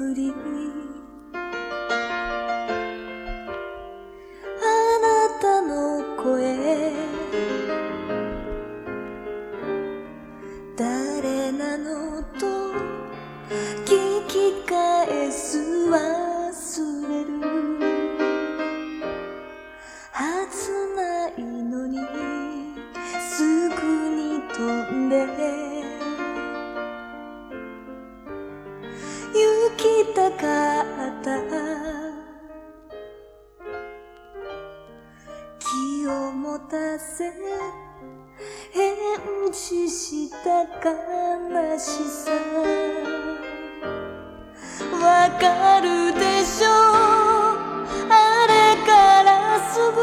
ぶりあなたの声。誰なのと聞き返す忘れる。はたせ。返事した悲しさ。わかるでしょ。うあれからすぐ。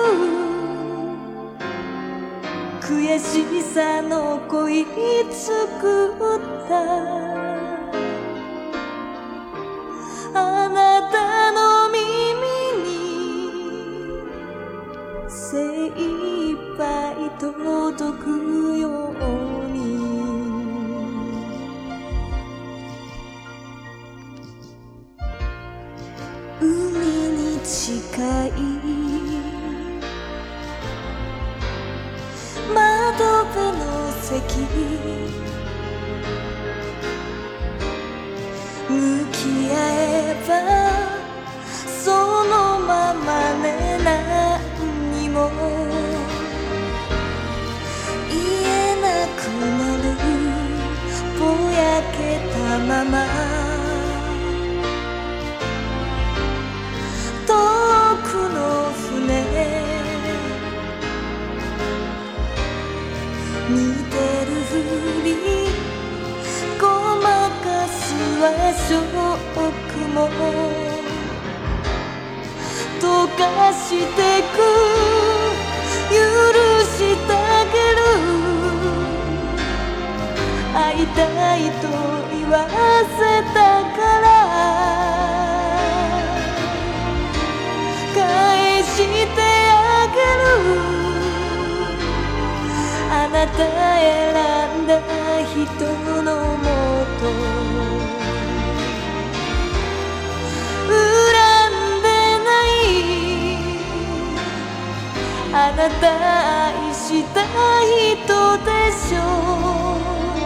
悔しさの恋作った。精一杯届くように。海に近い。窓辺の席。まま。遠くの船。見てるふりごまかすはショックも。溶かしてく。許して選んだ人のもと。恨んでない。あなた愛した人でしょう。